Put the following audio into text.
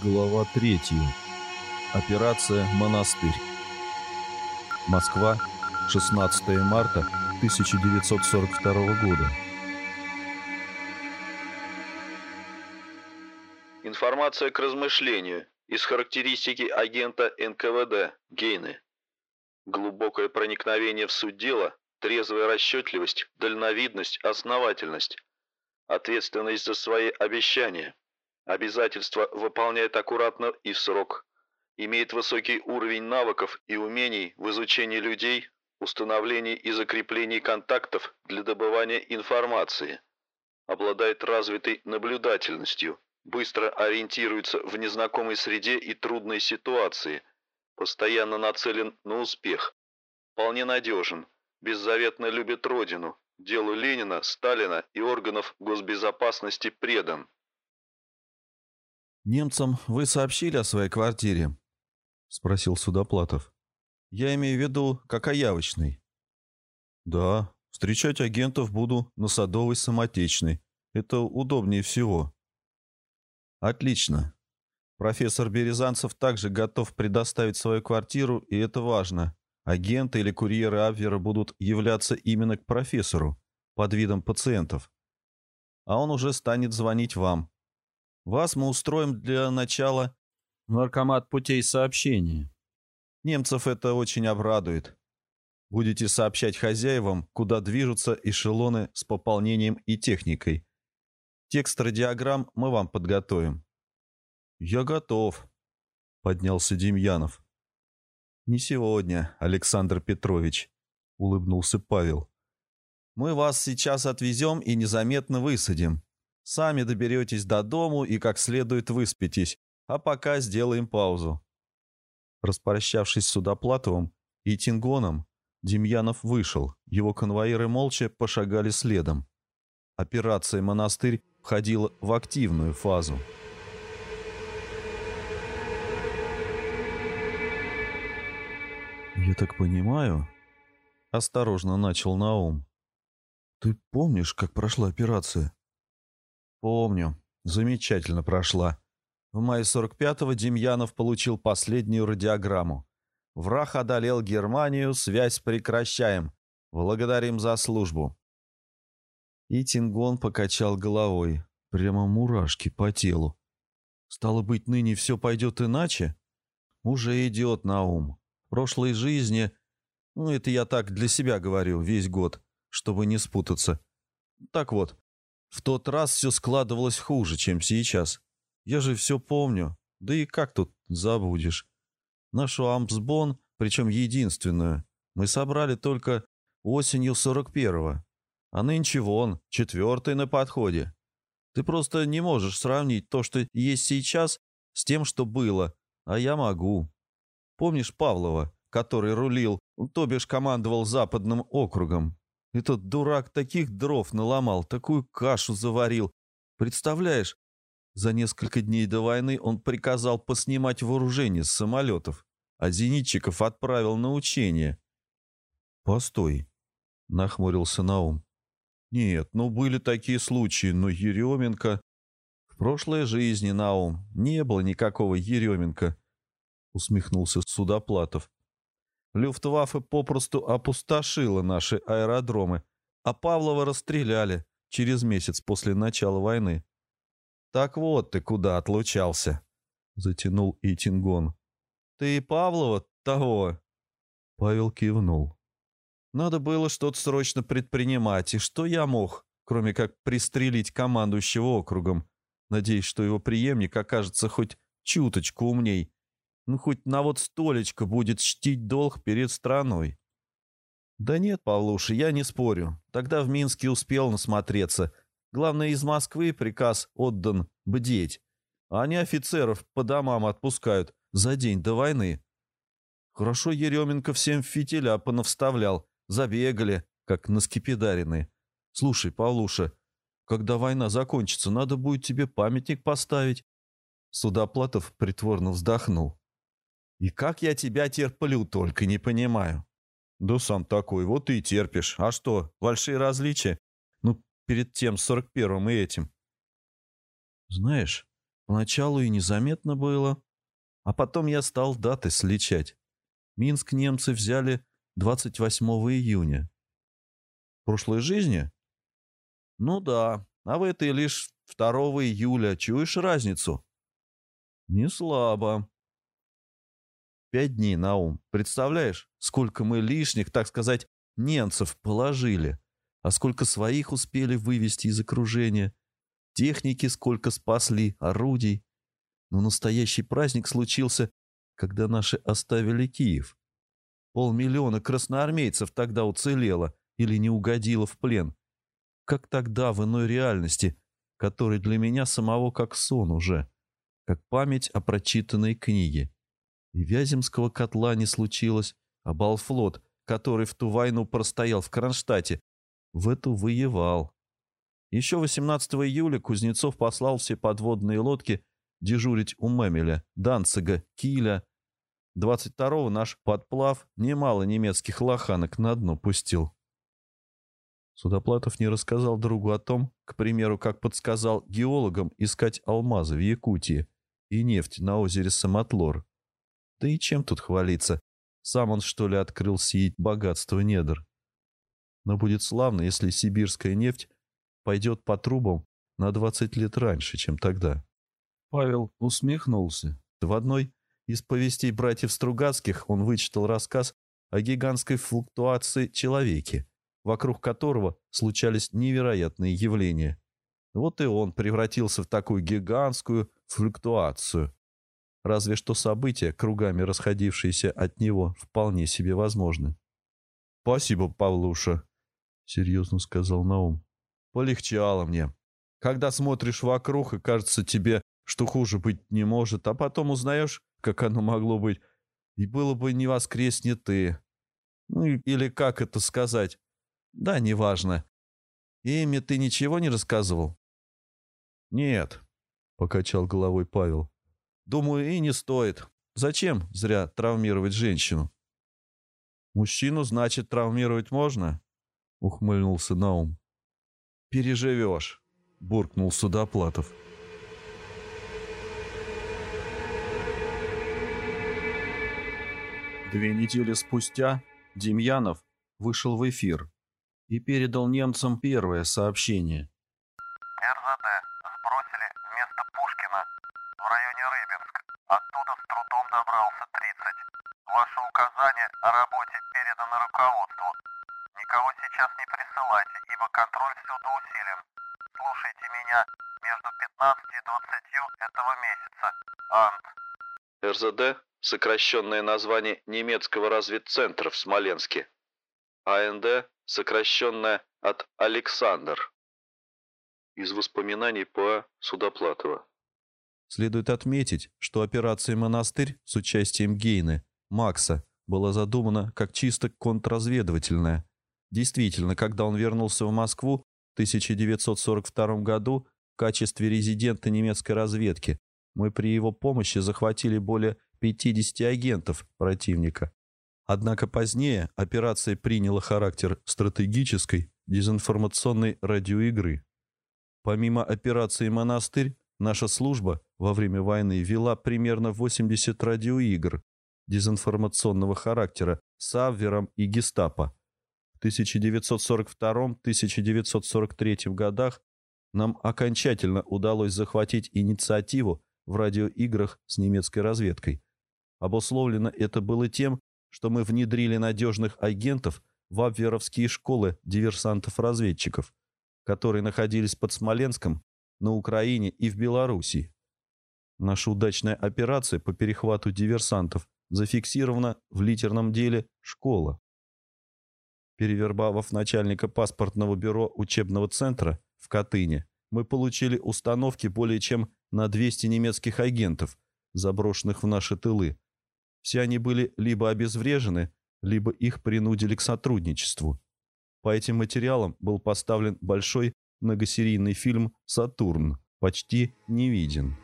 Глава 3. Операция «Монастырь». Москва, 16 марта 1942 года. Информация к размышлению из характеристики агента НКВД Гейны. Глубокое проникновение в суть дела, трезвая расчетливость, дальновидность, основательность, ответственность за свои обещания – Обязательства выполняет аккуратно и в срок. Имеет высокий уровень навыков и умений в изучении людей, установлении и закреплении контактов для добывания информации. Обладает развитой наблюдательностью, быстро ориентируется в незнакомой среде и трудной ситуации, постоянно нацелен на успех, вполне надежен, беззаветно любит Родину, делу Ленина, Сталина и органов госбезопасности предан. «Немцам вы сообщили о своей квартире?» — спросил Судоплатов. «Я имею в виду, как явочной». «Да, встречать агентов буду на Садовой самотечной. Это удобнее всего». «Отлично. Профессор Березанцев также готов предоставить свою квартиру, и это важно. Агенты или курьеры Абвера будут являться именно к профессору, под видом пациентов. А он уже станет звонить вам, вас мы устроим для начала наркомат путей сообщения. Немцев это очень обрадует. Будете сообщать хозяевам, куда движутся эшелоны с пополнением и техникой. Текст радиограмм мы вам подготовим. «Я готов», — поднялся Демьянов. «Не сегодня, Александр Петрович», — улыбнулся Павел. «Мы вас сейчас отвезем и незаметно высадим. Сами доберетесь до дому и как следует выспитесь, а пока сделаем паузу». Распрощавшись с Судоплатовым и Тингоном, Демьянов вышел, его конвоиры молча пошагали следом. Операция «Монастырь» входила в активную фазу. «Я так понимаю...» — осторожно начал Наум. «Ты помнишь, как прошла операция?» Помню. Замечательно прошла. В мае 45-го Демьянов получил последнюю радиограмму. Враг одолел Германию, связь прекращаем. Благодарим за службу. И Тингон покачал головой. Прямо мурашки по телу. Стало быть, ныне все пойдет иначе? Уже идет на ум. В прошлой жизни... Ну, это я так для себя говорю весь год, чтобы не спутаться. Так вот, в тот раз все складывалось хуже, чем сейчас. Я же все помню. Да и как тут забудешь? Нашу Амсбон, причем единственную, мы собрали только осенью 41-го. А нынче вон, четвертый на подходе. Ты просто не можешь сравнить то, что есть сейчас, с тем, что было. А я могу. Помнишь Павлова, который рулил, то бишь командовал западным округом? Этот дурак таких дров наломал, такую кашу заварил. Представляешь, за несколько дней до войны он приказал поснимать вооружение с самолетов, а зенитчиков отправил на учение. «Постой», — нахмурился Наум. «Нет, ну были такие случаи, но Еременко...» «В прошлой жизни, Наум, не было никакого Еременко», — усмехнулся Судоплатов. Люфтваффе попросту опустошила наши аэродромы, а Павлова расстреляли через месяц после начала войны. «Так вот ты куда отлучался», — затянул Итингон. «Ты и Павлова того?» Павел кивнул. «Надо было что-то срочно предпринимать, и что я мог, кроме как пристрелить командующего округом, надеясь, что его преемник окажется хоть чуточку умней ну, хоть на вот столечко будет чтить долг перед страной. Да нет, Павлуша, я не спорю. Тогда в Минске успел насмотреться. Главное, из Москвы приказ отдан бдеть. А они офицеров по домам отпускают за день до войны. Хорошо Еременко всем фитиля понавставлял. Забегали, как на скипидарины. Слушай, Павлуша, когда война закончится, надо будет тебе памятник поставить. Судоплатов притворно вздохнул. И как я тебя терплю, только не понимаю. Да сам такой, вот и терпишь. А что, большие различия? Ну, перед тем сорок первым и этим. Знаешь, Поначалу и незаметно было. А потом я стал даты сличать. Минск немцы взяли 28 июня. В прошлой жизни? Ну да, а в этой лишь 2 июля. Чуешь разницу? Не слабо. Пять дней на ум. Представляешь, сколько мы лишних, так сказать, немцев положили, а сколько своих успели вывести из окружения. Техники сколько спасли, орудий. Но настоящий праздник случился, когда наши оставили Киев. Полмиллиона красноармейцев тогда уцелело или не угодило в плен. Как тогда в иной реальности, которой для меня самого как сон уже, как память о прочитанной книге. И Вяземского котла не случилось, а Балфлот, который в ту войну простоял в Кронштадте, в эту воевал. Еще 18 июля Кузнецов послал все подводные лодки дежурить у Мемеля, Данцига, Киля. 22-го наш подплав немало немецких лоханок на дно пустил. Судоплатов не рассказал другу о том, к примеру, как подсказал геологам искать алмазы в Якутии и нефть на озере Самотлор. Да и чем тут хвалиться? Сам он, что ли, открыл сеять богатство недр. Но будет славно, если сибирская нефть пойдет по трубам на 20 лет раньше, чем тогда. Павел усмехнулся. В одной из повестей братьев Стругацких он вычитал рассказ о гигантской флуктуации человеке, вокруг которого случались невероятные явления. Вот и он превратился в такую гигантскую флуктуацию. Разве что события, кругами расходившиеся от него, вполне себе возможны. «Спасибо, Павлуша», — серьезно сказал Наум. Полегчало мне. Когда смотришь вокруг, и кажется тебе, что хуже быть не может, а потом узнаешь, как оно могло быть, и было бы не воскресне ты. Ну, или как это сказать? Да, неважно. Эми ты ничего не рассказывал? Нет, покачал головой Павел. Думаю, и не стоит. Зачем зря травмировать женщину? Мужчину, значит, травмировать можно? Ухмыльнулся Наум. «Переживешь», — буркнул Судоплатов. Две недели спустя Демьянов вышел в эфир и передал немцам первое сообщение. Районе Рыбинск. Оттуда с трудом добрался 30. Ваше указание о работе передано руководству. Никого сейчас не присылайте, ибо контроль всюду усилен. Слушайте меня между 15 и 20 этого месяца. Ант. РЗД – сокращенное название немецкого разведцентра в Смоленске. АНД – сокращенное от Александр. Из воспоминаний по Судоплатова. Следует отметить, что операция «Монастырь» с участием Гейны, Макса, была задумана как чисто контрразведывательная – Действительно, когда он вернулся в Москву в 1942 году в качестве резидента немецкой разведки, мы при его помощи захватили более 50 агентов противника. Однако позднее операция приняла характер стратегической дезинформационной радиоигры. Помимо операции «Монастырь», наша служба во время войны вела примерно 80 радиоигр дезинформационного характера с Аввером и Гестапо. 1942-1943 годах нам окончательно удалось захватить инициативу в радиоиграх с немецкой разведкой. Обусловлено это было тем, что мы внедрили надежных агентов в абверовские школы диверсантов-разведчиков, которые находились под Смоленском, на Украине и в Белоруссии. Наша удачная операция по перехвату диверсантов зафиксирована в литерном деле «Школа» перевербовав начальника паспортного бюро учебного центра в Катыни, мы получили установки более чем на 200 немецких агентов, заброшенных в наши тылы. Все они были либо обезврежены, либо их принудили к сотрудничеству. По этим материалам был поставлен большой многосерийный фильм «Сатурн», почти не виден.